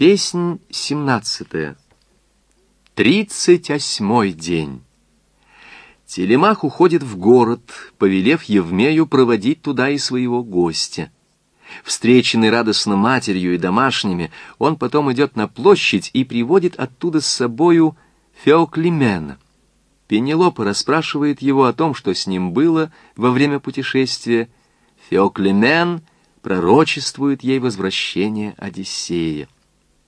Песнь семнадцатая. Тридцать восьмой день. Телемах уходит в город, повелев Евмею проводить туда и своего гостя. Встреченный радостно матерью и домашними, он потом идет на площадь и приводит оттуда с собою Феоклимена. Пенелопа расспрашивает его о том, что с ним было во время путешествия. Феоклимен пророчествует ей возвращение Одиссея.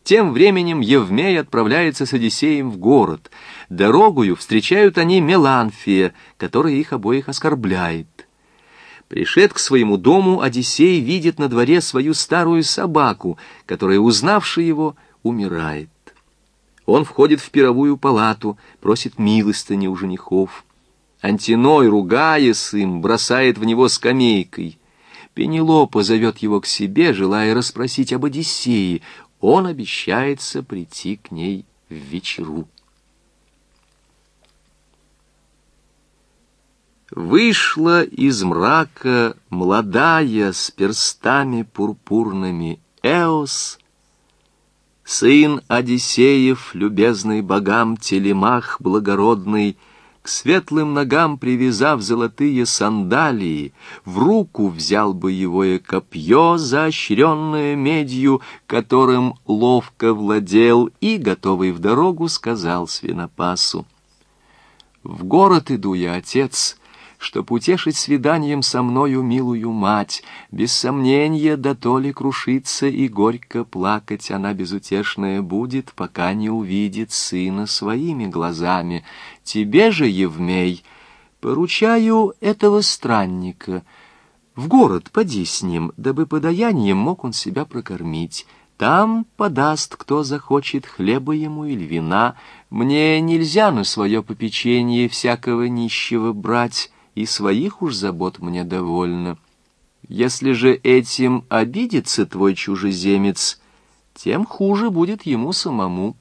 Тем временем Евмей отправляется с Одиссеем в город. Дорогою встречают они Меланфия, которая их обоих оскорбляет. Пришед к своему дому, Одиссей видит на дворе свою старую собаку, которая, узнавши его, умирает. Он входит в пировую палату, просит милостыни у женихов. Антиной, ругаясь им, бросает в него скамейкой. Пенелопа зовет его к себе, желая расспросить об Одиссее он обещается прийти к ней в вечеру. Вышла из мрака молодая с перстами пурпурными Эос, сын Одиссеев, любезный богам Телемах благородный, к светлым ногам привязав золотые сандалии, в руку взял и копье, заощренное медью, которым ловко владел, и, готовый в дорогу, сказал свинопасу. «В город иду я, отец, чтоб утешить свиданием со мною милую мать. Без сомнения, да то ли крушиться и горько плакать она безутешная будет, пока не увидит сына своими глазами. Тебе же, Евмей, поручаю этого странника. В город поди с ним, дабы подаянием мог он себя прокормить». Там подаст, кто захочет, хлеба ему или вина. Мне нельзя на свое попечение всякого нищего брать и своих уж забот мне довольно. Если же этим обидится твой чужеземец, тем хуже будет ему самому.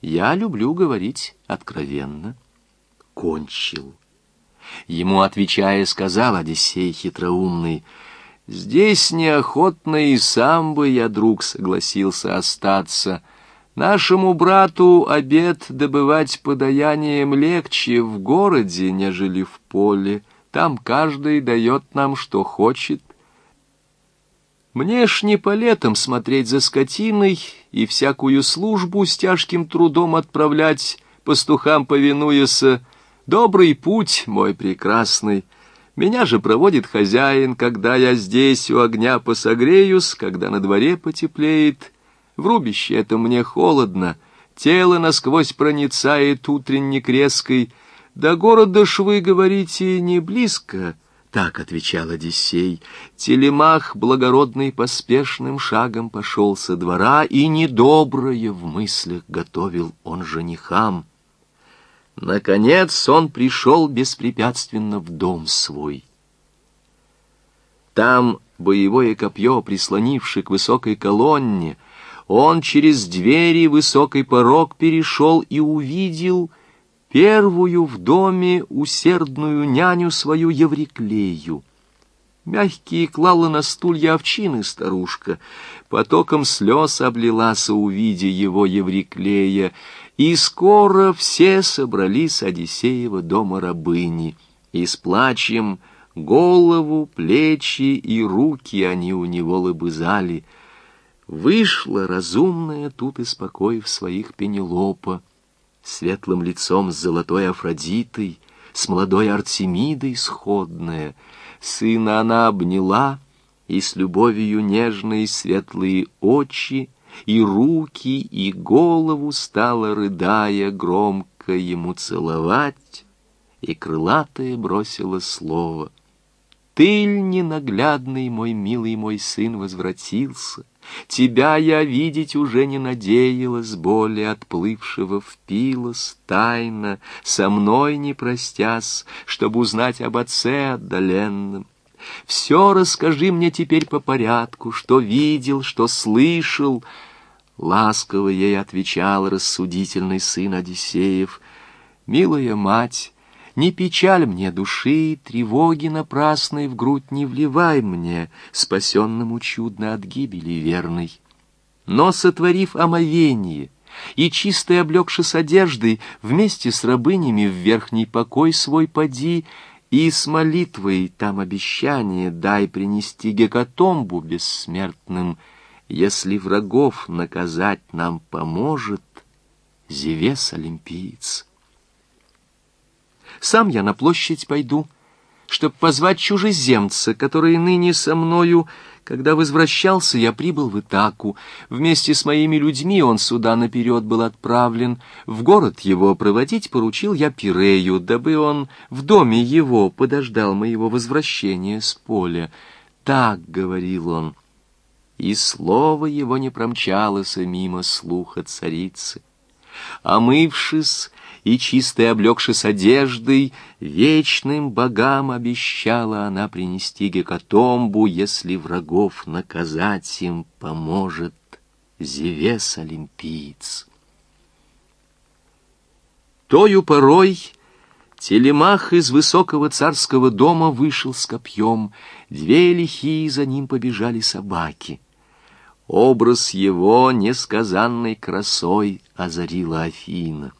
Я люблю говорить откровенно. Кончил. Ему, отвечая, сказал Одиссей хитроумный, «Здесь неохотно и сам бы я, друг, согласился остаться». Нашему брату обед добывать подаянием легче в городе, нежели в поле. Там каждый дает нам, что хочет. Мне ж не по летам смотреть за скотиной и всякую службу с тяжким трудом отправлять, пастухам повинуясь. Добрый путь, мой прекрасный. Меня же проводит хозяин, когда я здесь у огня посогреюсь, когда на дворе потеплеет — в рубище это мне холодно, тело насквозь проницает утренник резкой. До города ж вы, говорите, не близко, — так отвечал Одиссей. Телемах благородный поспешным шагом пошел со двора, и недоброе в мыслях готовил он женихам. Наконец он пришел беспрепятственно в дом свой. Там боевое копье, прислонившее к высокой колонне, — он через двери высокий порог перешел и увидел первую в доме усердную няню свою Евриклею. Мягкие клала на стулья овчины старушка, потоком слез облилась, увидя его Евриклея, и скоро все собрались Одиссеева дома рабыни, и с плачем голову, плечи и руки они у него лобызали — Вышла разумная тут и в своих Пенелопа, Светлым лицом с золотой Афродитой, С молодой Артемидой сходная. Сына она обняла, и с любовью нежной Светлые очи, и руки, и голову Стала, рыдая, громко ему целовать, И крылатое бросила слово. Ты ненаглядный, мой милый мой сын, возвратился, Тебя я видеть уже не надеялась, более отплывшего впилась тайно, со мной не простясь, чтобы узнать об отце отдаленном. Все расскажи мне теперь по порядку, что видел, что слышал. Ласково ей отвечал рассудительный сын Одиссеев. Милая мать, не печаль мне души, тревоги напрасной в грудь не вливай мне, спасенному чудно от гибели верной. Но, сотворив омовение и чистой облегшись одеждой, вместе с рабынями в верхний покой свой поди, и с молитвой там обещание дай принести гекатомбу бессмертным, если врагов наказать нам поможет Зевес Олимпиец. Сам я на площадь пойду, чтоб позвать чужеземца, который ныне со мною когда возвращался, я прибыл в Итаку. Вместе с моими людьми он сюда наперед был отправлен. В город его проводить поручил я Пирею, дабы он в доме его подождал моего возвращения с поля. Так говорил он. И слово его не промчалось мимо слуха царицы. Омывшись, и, чистой облегшись одеждой, вечным богам обещала она принести гекатомбу, если врагов наказать им поможет Зевес Олимпиец. Тою порой Телемах из высокого царского дома вышел с копьем, две лихие за ним побежали собаки. Образ его несказанной красой озарила Афина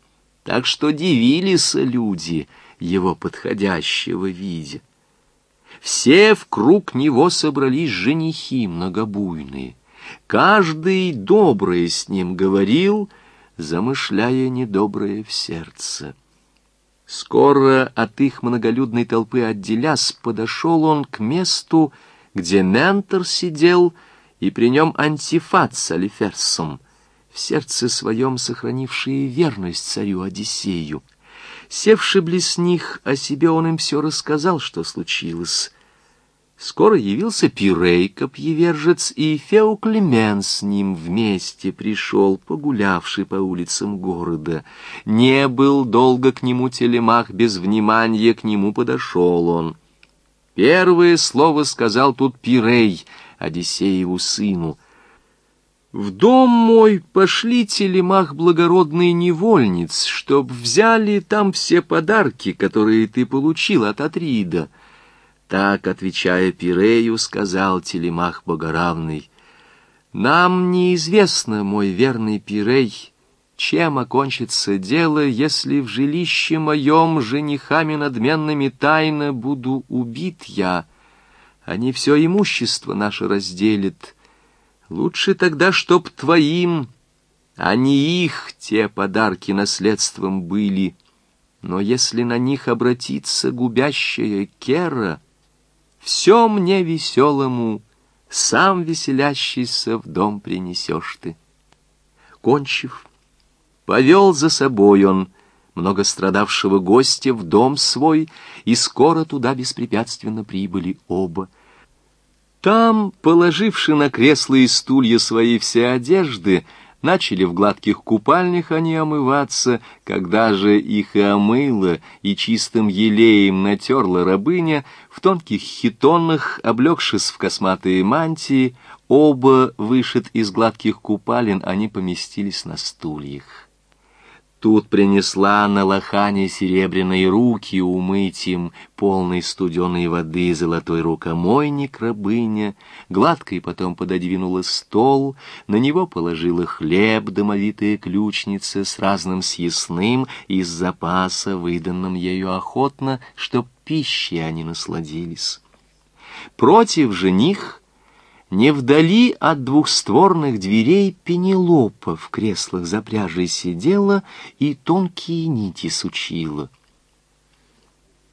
так что дивились люди его подходящего видя. Все в круг него собрались женихи многобуйные. Каждый доброе с ним говорил, замышляя недоброе в сердце. Скоро от их многолюдной толпы отделясь, подошел он к месту, где ментор сидел, и при нем антифат с Алиферсом — в сердце своем сохранившие верность царю Одиссею. Севши близ них, о себе он им все рассказал, что случилось. Скоро явился Пирей, копьевержец, и Феоклемен с ним вместе пришел, погулявший по улицам города. Не был долго к нему телемах, без внимания к нему подошел он. Первое слово сказал тут Пирей, Одиссееву сыну — в дом мой пошли телемах благородные невольниц, чтоб взяли там все подарки, которые ты получил от Атрида. Так, отвечая Пирею, сказал телемах богоравный, «Нам неизвестно, мой верный Пирей, чем окончится дело, если в жилище моем женихами надменными тайно буду убит я. Они все имущество наше разделят» Лучше тогда, чтоб твоим, а не их, те подарки наследством были. Но если на них обратиться губящая кера, все мне веселому, сам веселящийся в дом принесешь ты. Кончив, повел за собой он многострадавшего гостя в дом свой, и скоро туда беспрепятственно прибыли оба — там, положивши на кресла и стулья свои все одежды, начали в гладких купальнях они омываться, когда же их и омыла, и чистым елеем натерла рабыня, в тонких хитонах, облегшись в косматые мантии, оба, вышед из гладких купалин, они поместились на стульях. Тут принесла на лохане серебряные руки умыть им полной студеной воды золотой рукомойник рабыня, гладко и потом пододвинула стол, на него положила хлеб домовитая ключница с разным съестным из запаса, выданным ею охотно, чтоб пищей они насладились. Против же них не вдали от двухстворных дверей Пенелопа в креслах за пряжей сидела и тонкие нити сучила.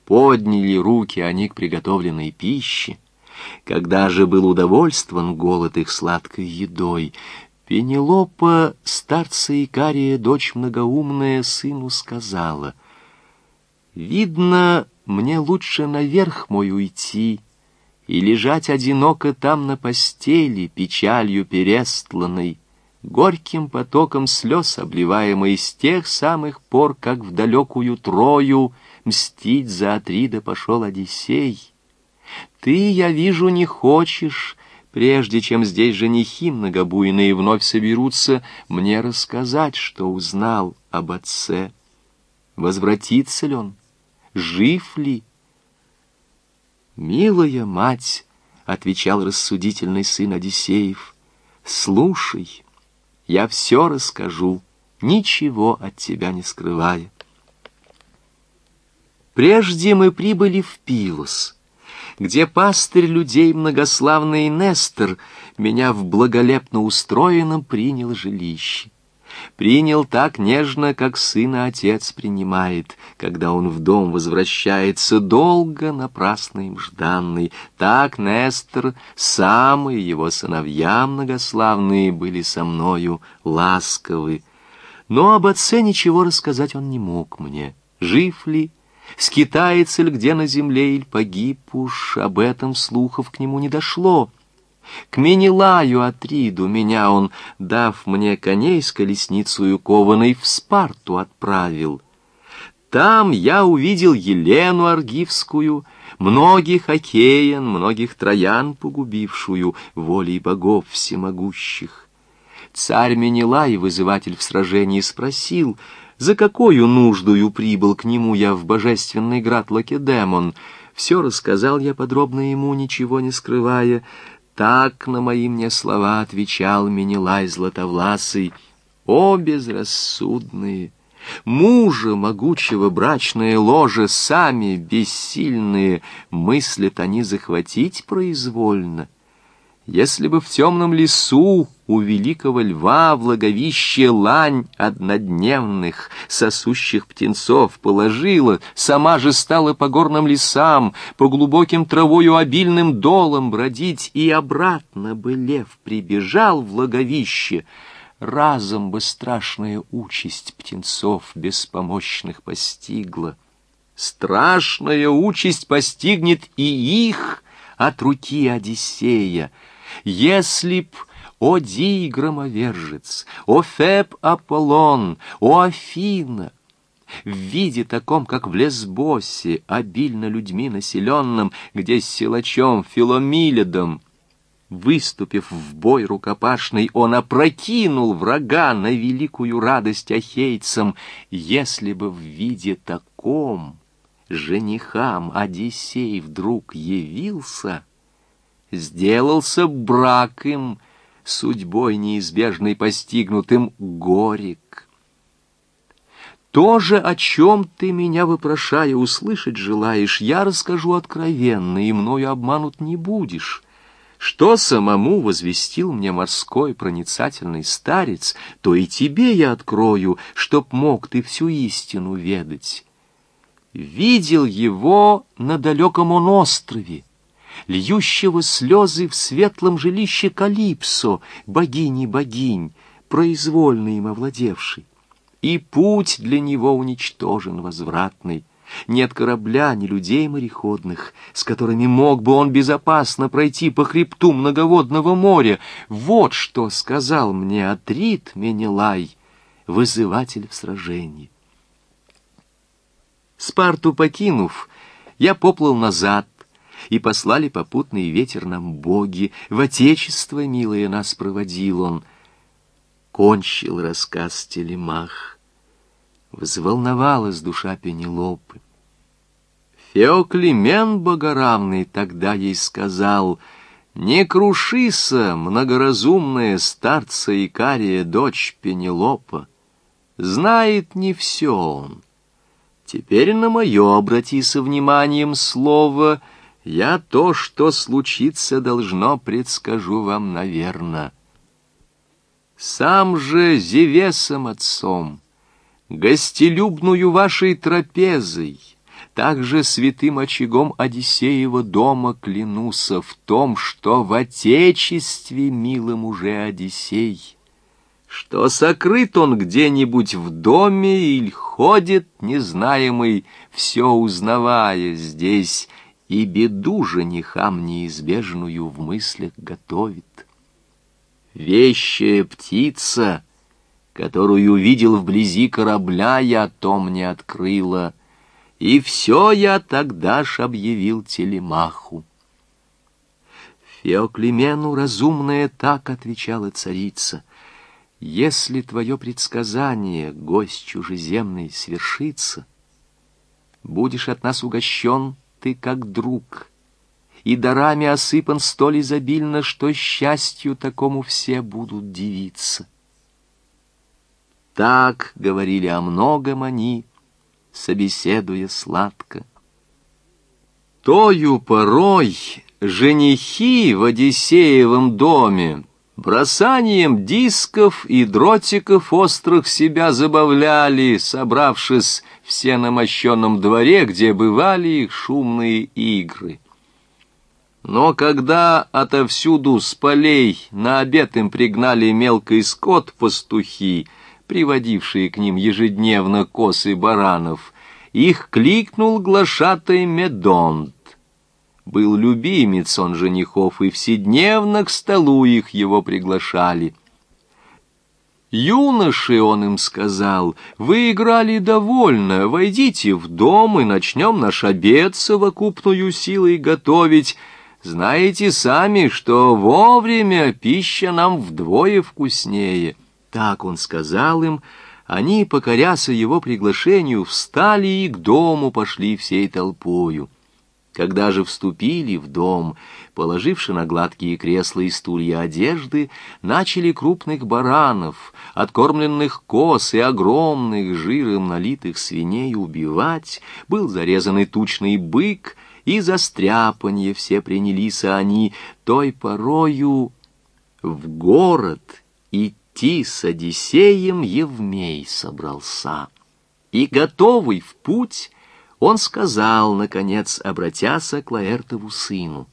Подняли руки они к приготовленной пище. Когда же был удовольствован голод их сладкой едой, Пенелопа, старца Икария, дочь многоумная, сыну сказала, «Видно, мне лучше наверх мой уйти, и лежать одиноко там на постели, печалью перестланной, горьким потоком слез обливаемой с тех самых пор, как в далекую Трою мстить за Атрида пошел Одиссей. Ты, я вижу, не хочешь, прежде чем здесь женихи многобуйные вновь соберутся, мне рассказать, что узнал об отце. Возвратится ли он? Жив ли? «Милая мать», — отвечал рассудительный сын Одиссеев, — «слушай, я все расскажу, ничего от тебя не скрывая. Прежде мы прибыли в Пилос, где пастырь людей многославный Нестор меня в благолепно устроенном принял жилище. Принял так нежно, как сына отец принимает, когда он в дом возвращается, долго напрасно им жданный. Так Нестор, сам и его сыновья многославные были со мною ласковы. Но об отце ничего рассказать он не мог мне. Жив ли, скитается ли где на земле или погиб уж, об этом слухов к нему не дошло. К Менелаю Атриду меня он, дав мне коней с колесницей кованой, в Спарту отправил. Там я увидел Елену Аргивскую, многих Акеян, многих Троян погубившую, волей богов всемогущих. Царь Менелай, вызыватель в сражении, спросил, за какую нуждою прибыл к нему я в божественный град Лакедемон. Все рассказал я подробно ему, ничего не скрывая, так на мои мне слова отвечал Менелай Златовласый. О, безрассудные! Мужа могучего брачное ложе сами бессильные мыслят они захватить произвольно — если бы в темном лесу у великого льва в логовище лань однодневных сосущих птенцов положила, сама же стала по горным лесам, по глубоким травою обильным долам бродить, и обратно бы лев прибежал в логовище, разом бы страшная участь птенцов беспомощных постигла. Страшная участь постигнет и их от руки Одиссея, если б о Дий громовержец, о Феб Аполлон, о Афина, в виде таком, как в Лесбосе, обильно людьми населенном, где с силачом Филомиледом, выступив в бой рукопашный, он опрокинул врага на великую радость ахейцам, если бы в виде таком женихам Одиссей вдруг явился — сделался брак им, судьбой неизбежной постигнутым, горек. То же, о чем ты меня, вопрошая, услышать желаешь, я расскажу откровенно, и мною обманут не будешь. Что самому возвестил мне морской проницательный старец, то и тебе я открою, чтоб мог ты всю истину ведать. Видел его на далеком он острове, льющего слезы в светлом жилище Калипсо, богини богинь, произвольно им овладевший. И путь для него уничтожен возвратный. Нет корабля, ни людей мореходных, с которыми мог бы он безопасно пройти по хребту многоводного моря. Вот что сказал мне Атрит Менелай, вызыватель в сражении. Спарту покинув, я поплыл назад, и послали попутный ветер нам боги, в отечество, милое, нас проводил он. Кончил рассказ Телемах. Взволновалась душа Пенелопы. Феоклемен Богоравный тогда ей сказал, «Не крушися, многоразумная старца Икария, дочь Пенелопа, знает не все он». Теперь на мое обрати со вниманием слово — я то, что случиться должно, предскажу вам, наверно. Сам же Зевесом отцом, гостелюбную вашей трапезой, также святым очагом Одиссеева дома клянуся в том, что в отечестве милым уже Одиссей, что сокрыт он где-нибудь в доме или ходит незнаемый, все узнавая здесь, и беду женихам неизбежную в мыслях готовит. Вещая птица, которую видел вблизи корабля, я том не открыла, и все я тогда ж объявил телемаху. Феоклемену разумная так отвечала царица. Если твое предсказание, гость чужеземный, свершится, будешь от нас угощен ты как друг, и дарами осыпан столь изобильно, что счастью такому все будут дивиться. Так говорили о многом они, собеседуя сладко. Тою порой женихи в Одиссеевом доме бросанием дисков и дротиков острых себя забавляли, собравшись все на мощенном дворе, где бывали их шумные игры. Но когда отовсюду с полей на обед им пригнали мелкий скот пастухи, приводившие к ним ежедневно косы баранов, их кликнул глашатай Медонт. Был любимец он женихов, и вседневно к столу их его приглашали. «Юноши, — он им сказал, — вы играли довольно, войдите в дом и начнем наш обед совокупную силой готовить. Знаете сами, что вовремя пища нам вдвое вкуснее». Так он сказал им, они, покоряся его приглашению, встали и к дому пошли всей толпою. Когда же вступили в дом, положивши на гладкие кресла и стулья одежды, начали крупных баранов, откормленных коз и огромных жиром налитых свиней убивать, был зарезанный тучный бык, и за стряпанье все принялись они, той порою в город идти с Одиссеем Евмей собрался. И, готовый в путь, он сказал, наконец, обратяся к Лаэртову сыну,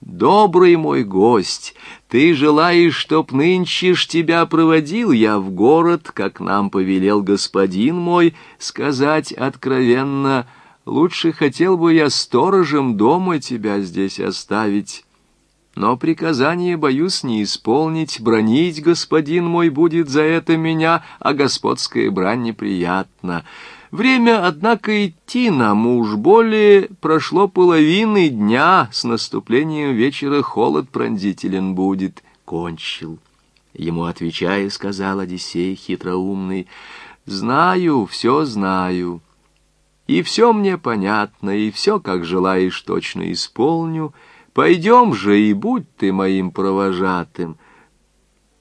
«Добрый мой гость, ты желаешь, чтоб нынче ж тебя проводил я в город, как нам повелел господин мой, сказать откровенно, лучше хотел бы я сторожем дома тебя здесь оставить». Но приказание, боюсь, не исполнить, бронить господин мой будет за это меня, а господская брань неприятна. Время, однако, идти нам уж более прошло половины дня, с наступлением вечера холод пронзителен будет. Кончил. Ему отвечая, сказал Одиссей хитроумный, «Знаю, все знаю, и все мне понятно, и все, как желаешь, точно исполню. Пойдем же, и будь ты моим провожатым».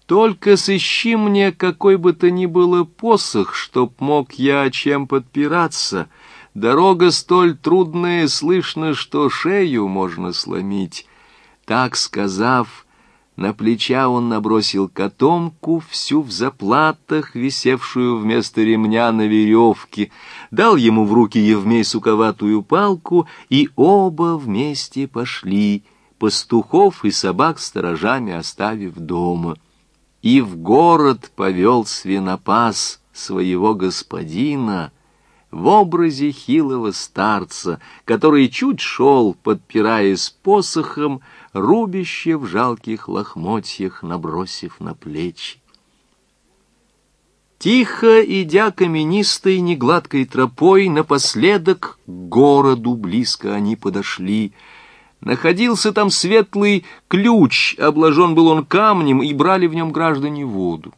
Только сыщи мне какой бы то ни было посох, чтоб мог я чем подпираться. Дорога столь трудная, слышно, что шею можно сломить. Так сказав, на плеча он набросил котомку, всю в заплатах, висевшую вместо ремня на веревке, дал ему в руки Евмей суковатую палку, и оба вместе пошли, пастухов и собак сторожами оставив дома и в город повел свинопас своего господина в образе хилого старца, который чуть шел, подпираясь посохом, рубище в жалких лохмотьях, набросив на плечи. Тихо, идя каменистой негладкой тропой, напоследок к городу близко они подошли — Находился там светлый ключ, обложен был он камнем, и брали в нем граждане воду.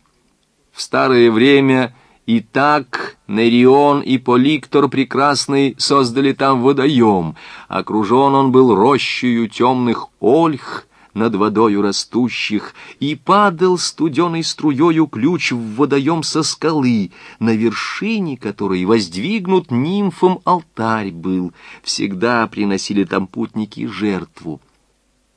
В старое время и так Нерион и Поликтор Прекрасный создали там водоем. Окружен он был рощею темных ольх, над водою растущих, и падал студеной струею ключ в водоем со скалы, на вершине которой воздвигнут нимфом алтарь был. Всегда приносили там путники жертву.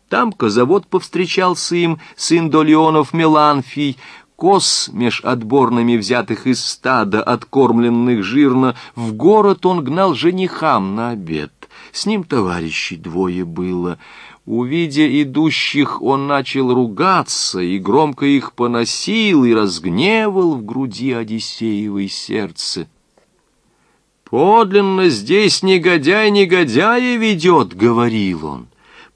Там козавод повстречался им, сын Долеонов Меланфий, коз меж отборными взятых из стада, откормленных жирно, в город он гнал женихам на обед. С ним товарищей двое было — Увидя идущих, он начал ругаться и громко их поносил и разгневал в груди Одиссеевой сердце. «Подлинно здесь негодяй негодяя ведет», — говорил он.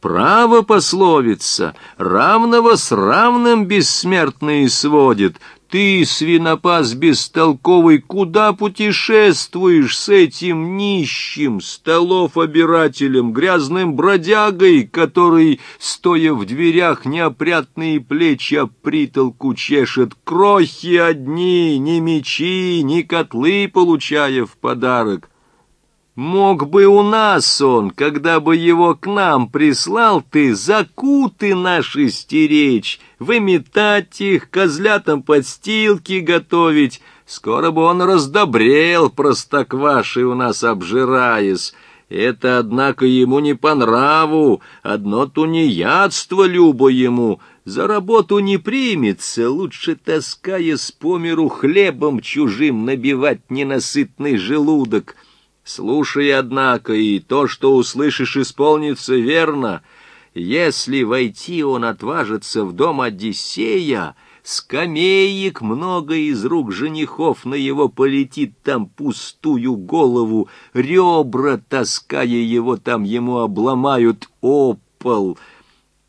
«Право пословица, равного с равным бессмертные сводит, ты, свинопас бестолковый, куда путешествуешь с этим нищим, столов-обирателем, грязным бродягой, который, стоя в дверях, неопрятные плечи об притолку чешет, крохи одни, ни мечи, ни котлы получая в подарок?» Мог бы у нас он, когда бы его к нам прислал ты, закуты наши стеречь, выметать их, козлятам подстилки готовить, Скоро бы он раздобрел, простокваши у нас обжираясь. Это, однако, ему не по нраву, одно тунеядство любо ему. За работу не примется, лучше, таскаясь по миру хлебом чужим, набивать ненасытный желудок. Слушай, однако, и то, что услышишь, исполнится верно. Если войти он отважится в дом Одиссея, скамеек много из рук женихов на его полетит там пустую голову, ребра, таская его там, ему обломают опол.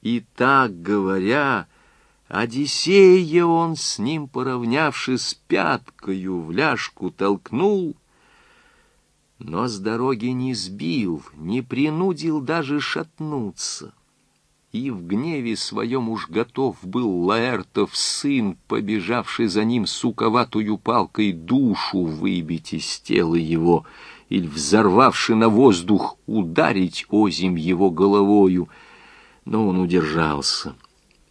И так говоря, Одиссея он с ним, поравнявшись пяткою, в ляжку толкнул, но с дороги не сбил, не принудил даже шатнуться и в гневе своем уж готов был Лаэртов сын, побежавший за ним суковатую палкой душу выбить из тела его, или, взорвавший на воздух, ударить озим его головою. Но он удержался.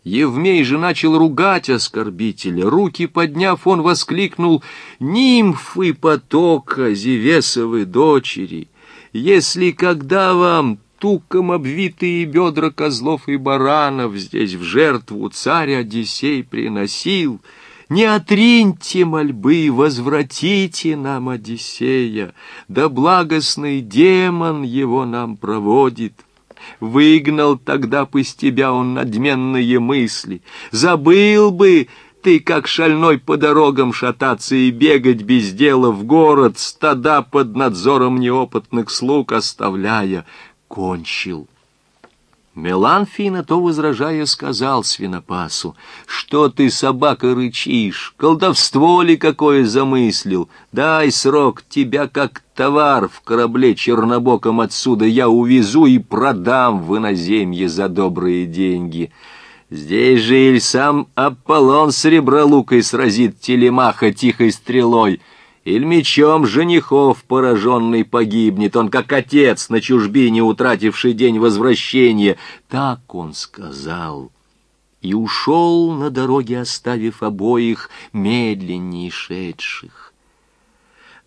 Евмей же начал ругать оскорбителя. Руки подняв, он воскликнул «Нимфы потока, Зевесовы дочери! Если когда вам туком обвитые бедра козлов и баранов здесь в жертву царь Одиссей приносил. Не отриньте мольбы, возвратите нам Одиссея, да благостный демон его нам проводит. Выгнал тогда бы с тебя он надменные мысли, забыл бы, ты, как шальной по дорогам шататься и бегать без дела в город, стада под надзором неопытных слуг оставляя, кончил. Меланфий на то возражая сказал свинопасу, «Что ты, собака, рычишь? Колдовство ли какое замыслил? Дай срок, тебя как товар в корабле чернобоком отсюда я увезу и продам в иноземье за добрые деньги. Здесь же или сам Аполлон сребролукой сразит телемаха тихой стрелой» или мечом женихов пораженный погибнет, он как отец на чужбине, утративший день возвращения. Так он сказал. И ушел на дороге, оставив обоих медленней шедших.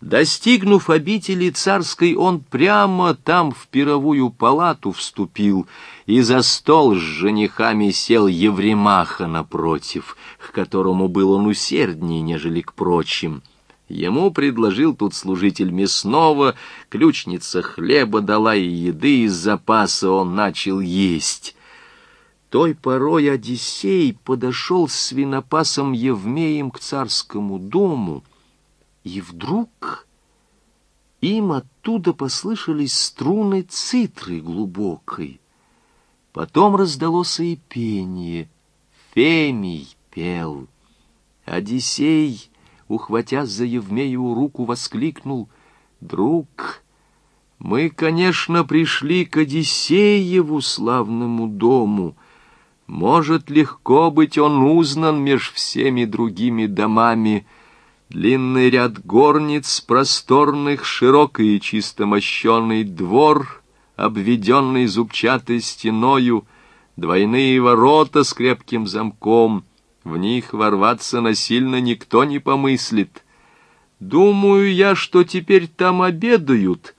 Достигнув обители царской, он прямо там в пировую палату вступил и за стол с женихами сел Евремаха напротив, к которому был он усерднее, нежели к прочим. Ему предложил тут служитель мясного, ключница хлеба дала и еды из запаса, он начал есть. Той порой Одиссей подошел с свинопасом Евмеем к царскому дому, и вдруг им оттуда послышались струны цитры глубокой. Потом раздалось и пение. Фемий пел. Одиссей ухватясь за Евмею руку, воскликнул «Друг, мы, конечно, пришли к Одиссееву славному дому. Может легко быть он узнан меж всеми другими домами. Длинный ряд горниц, просторных, широкий и чисто мощенный двор, обведенный зубчатой стеною, двойные ворота с крепким замком — в них ворваться насильно никто не помыслит. Думаю я, что теперь там обедают.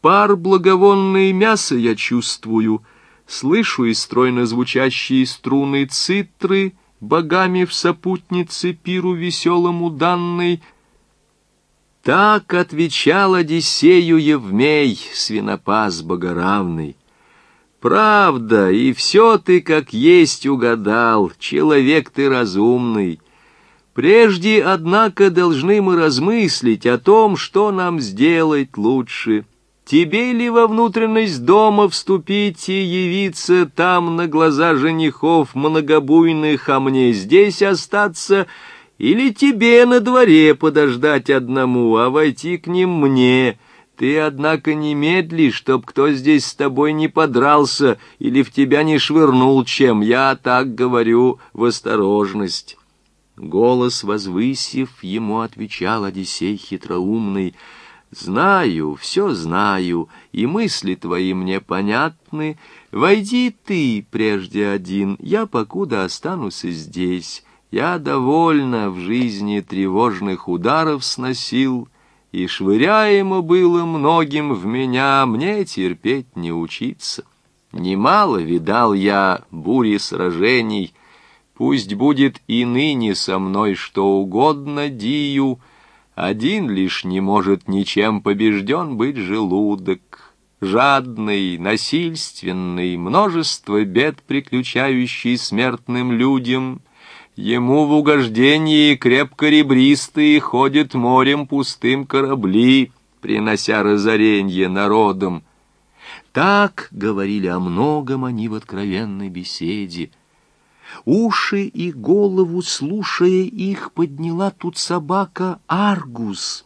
Пар благовонное мясо я чувствую. Слышу и стройно звучащие струны цитры, богами в сопутнице пиру веселому данной. Так отвечал Одиссею Евмей, свинопас богоравный. Правда, и все ты как есть угадал, человек ты разумный. Прежде, однако, должны мы размыслить о том, что нам сделать лучше. Тебе ли во внутренность дома вступить и явиться там на глаза женихов многобуйных, а мне здесь остаться, или тебе на дворе подождать одному, а войти к ним мне — ты, однако, не медли, чтоб кто здесь с тобой не подрался или в тебя не швырнул чем. Я так говорю в осторожность. Голос возвысив, ему отвечал Одиссей хитроумный. «Знаю, все знаю, и мысли твои мне понятны. Войди ты прежде один, я покуда останусь здесь. Я довольно в жизни тревожных ударов сносил, И швыряемо было многим в меня, Мне терпеть не учиться. Немало видал я бури сражений, Пусть будет и ныне со мной что угодно дию, Один лишь не может ничем побежден быть желудок. Жадный, насильственный, множество бед, приключающий смертным людям, Ему в угождении крепко ребристые ходят морем пустым корабли, принося разоренье народам. Так говорили о многом они в откровенной беседе. Уши и голову, слушая их, подняла тут собака Аргус.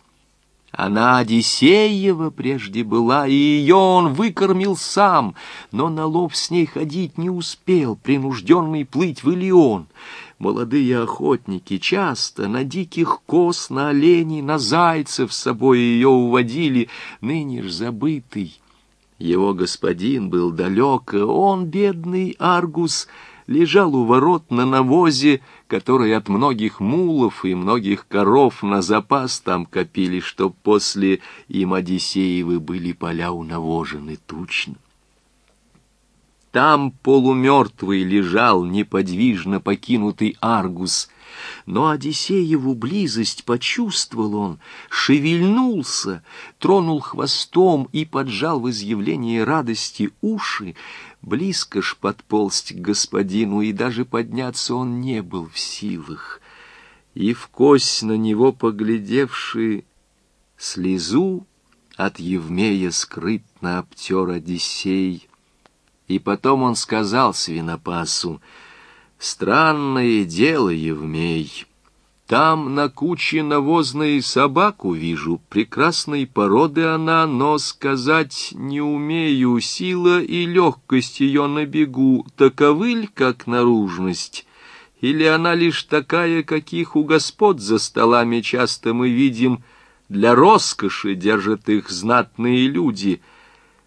Она Одиссеева прежде была, и ее он выкормил сам, но на лов с ней ходить не успел, принужденный плыть в Илион. Молодые охотники часто на диких коз, на оленей, на зайцев с собой ее уводили, ныне ж забытый. Его господин был далек, и он, бедный Аргус, лежал у ворот на навозе, который от многих мулов и многих коров на запас там копили, чтоб после им Одиссеевы были поля унавожены тучно. Там полумертвый лежал неподвижно покинутый Аргус. Но Одиссееву близость почувствовал он, шевельнулся, тронул хвостом и поджал в изъявлении радости уши. Близко ж подползть к господину, и даже подняться он не был в силах. И в кость на него поглядевший слезу от Евмея скрытно обтер Одиссей — и потом он сказал свинопасу, «Странное дело, Евмей, там на куче навозной собаку вижу, прекрасной породы она, но сказать не умею, сила и легкость ее на бегу, таковы как наружность?» Или она лишь такая, каких у господ за столами часто мы видим, для роскоши держат их знатные люди —